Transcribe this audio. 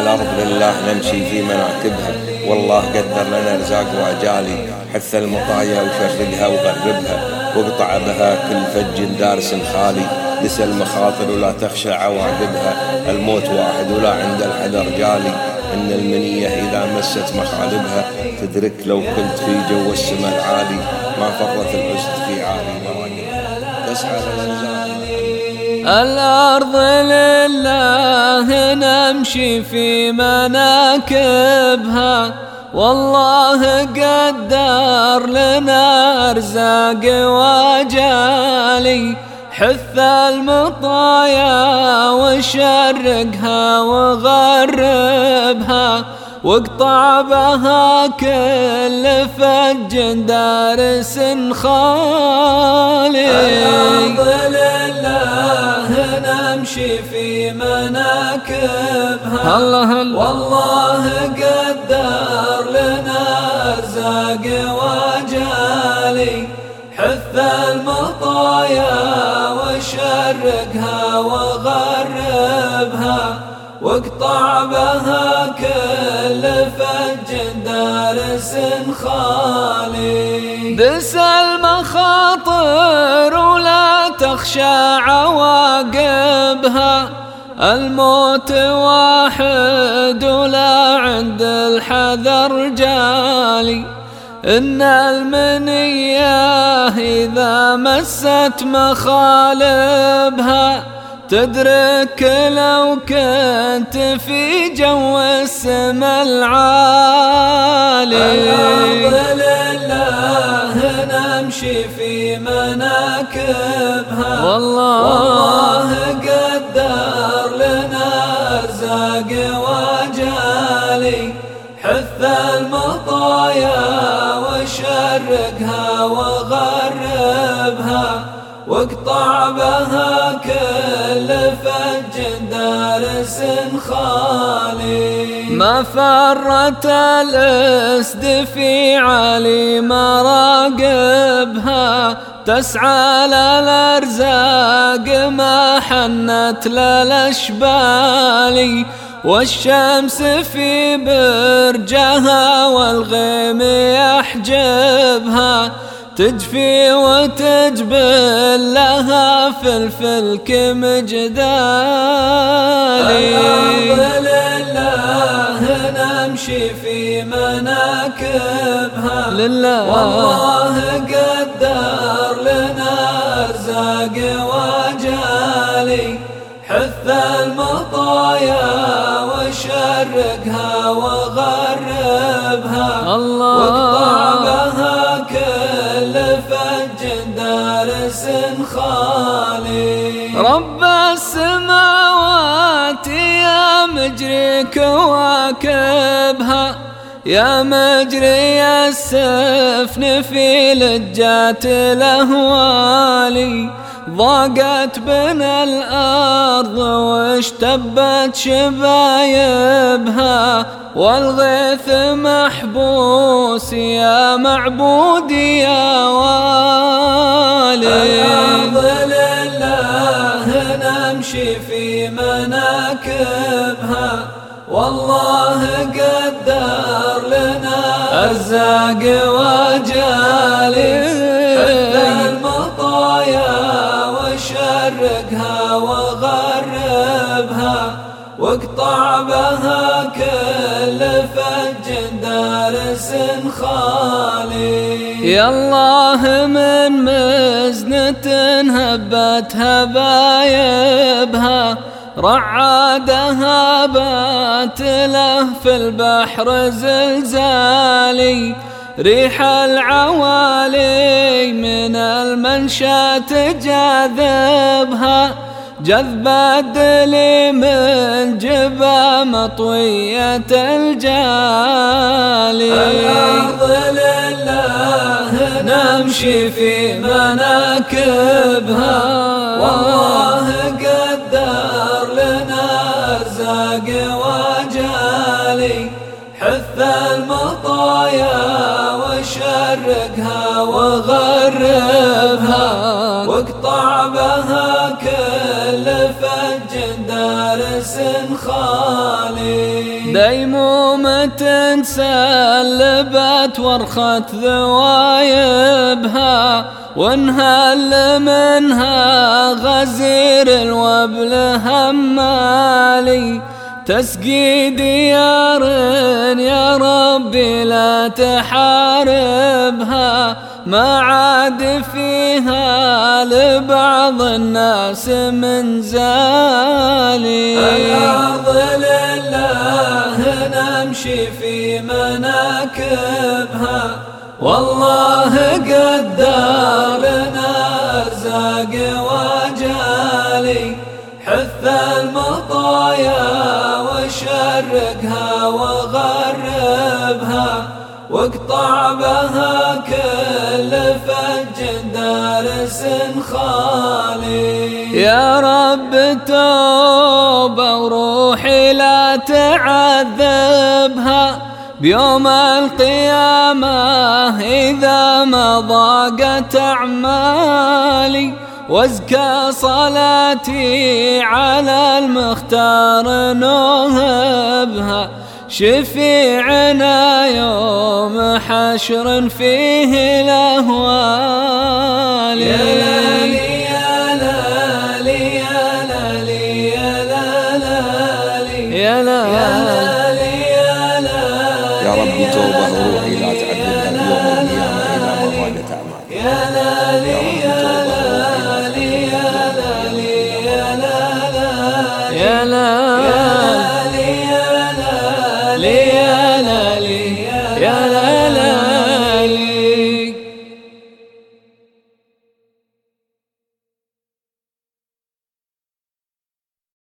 الأرض لله نمشي في مناكبها والله قدر لنا رزاق وأجالي. حث المطايا وشرقها وغربها. واقطع بها كل فج دارس خالي. دس المخاطر ولا تخشى عواقبها. الموت واحد ولا عند الحذر جالي. إن المنية إذا مست مخالبها. تدرك لو كنت في جو السماء العالي. ما فرت الأسد في عالي مراقبها. تسعى الأرض لله نمشي في مناكبها. والله قدر لنا أرزاق وجالي حث المطايا وشرقها وغربها. واقطع بها كل فج دارس خالي نمشي في مناكبها الله والله قدر لنا أرزاق وجالي حث المطايا وشرقها وغربها واقطع بها كل فج دارس خالي. دس المخاطر ولا تخشى عواقبها الموت واحد ولا عند الحذر جالي. إن المنية إذا مست مخالبها تدرك لو كنت في جو السما العالي. الأرض لله نمشي في مناكبها. والله واقطع بها كل فج دارس خالي. ما فرت الأسد في علي مراقبها تسعى للأرزاق ما حنت للاشبالي والشمس في برجها والغيم يحجبها تجفي وتجبل لها في الفلك مجدالي الأرض لله نمشي في مناكبها. لله. والله قدر لنا أرزاق وجالي. حث المطايا وشرقها وغربها كواكبها يا مجري السفن في لجات الأهوالي ضاقت بنا الأرض واشتبت شبايبها. والغيث محبوس يا معبودي يا والي. الأرض لله نمشي في مناكبها. والله قدر لنا أرزاق وجالي حث المطايا وشرقها وغربها واقطع بها كل فج دارس خالي. يا الله من مزنة هبت هبايبها رعادها بات له في البحر زلزالي ريح العوالي من المنشا تجاذبها جذب الدلي من جبا مطوية الجالي. الأرض لله نمشي في مناكبها. والله لنا أرزاق وجالي حث المطايا وشرقها وغربها. واقطع بها كل فج دارس خالي. ديمومة سلبت ورخت ذوايبها. وانهل منها غزير الوبل همالي تسقي ديار يا ربي لا تحاربها. ما عاد فيها لبعض الناس من زالي. الأرض لله نمشي في مناكبها. والله قدر لنا أرزاق وجالي. حث المطايا وشرقها وغربها. واقطع بها كل فج دارس خالي. يا رب توبة وروحي لا تعذبها. بيوم القيامة إذا ما ضاقت أعمالي وازكى صلاتي على المختار نوهبها شفيعنا يوم حشر فيه الأهوال. يا يا ربي توبة روحي